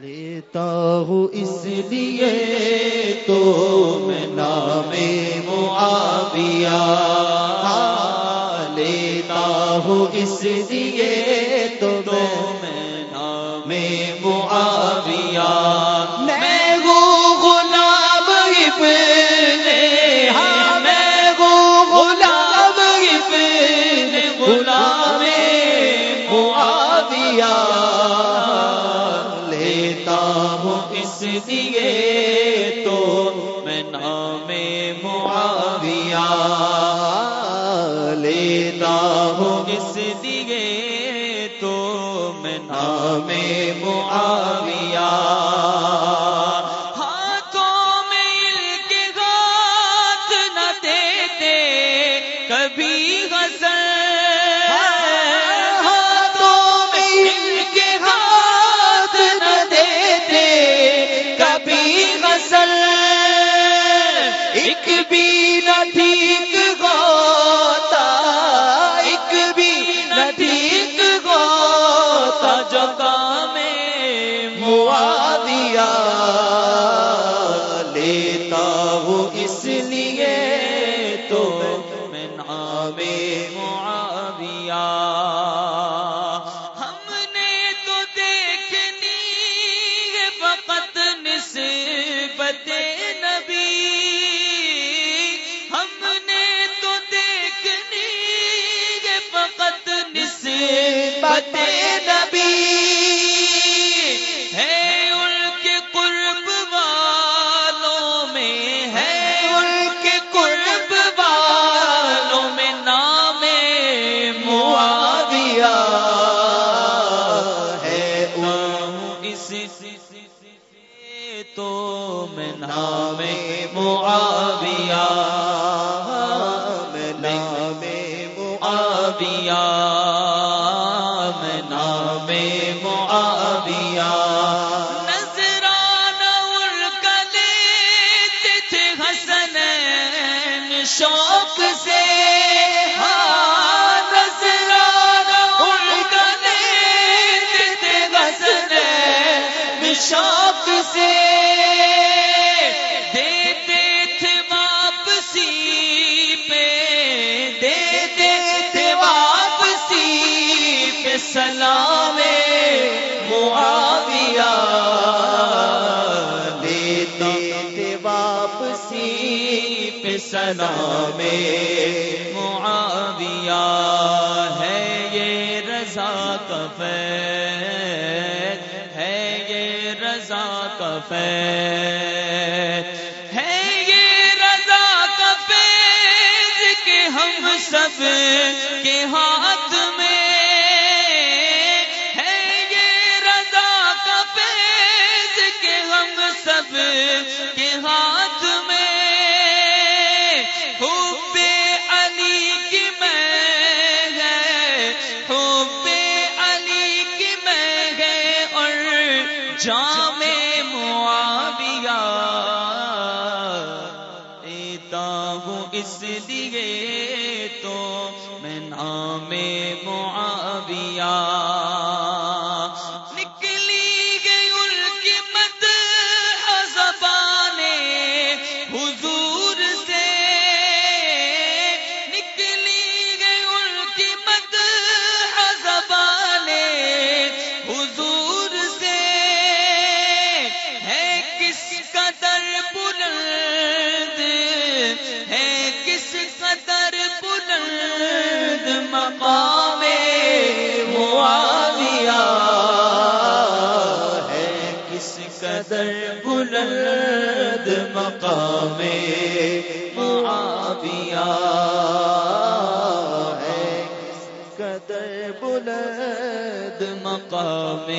لیتا ہوں اس لیے تو میں نام معاویہ۔ ہاں، لیتا ہوں اس لیے تو میں نام معاویہ۔ میں وہ غلام ابن ہاں میں وہ غلام ابن، غلام معاویہ۔ نام معاویہ لیتا ہوں۔ اس لیے تو میں نام معاویہ نسبت نبی ہم نے تو دیکھنی ہے فقط نسبت نبی ہے۔ ان کے قرب والوں میں ہے۔ ان کے قرب والوں میں نام معاویہ ہے۔ اس تو میں نام معاویہ میں نام معاویہ سلام معاویہ دیتے تھے واپسی پہ سلام معاویہ ہے یہ رضا کا ہے یہ رضا کا ہے یہ رضا کا کہ ہم سب کے ہاتھ سب کے ہاتھ میں حب علی کی میں ہے۔ حب علی کی میں ہے اور جام معاویہ۔ دیتا ہوں اس لیے تو میں نام معاویہ مقام معاویہ ہے. قدر بلند مقام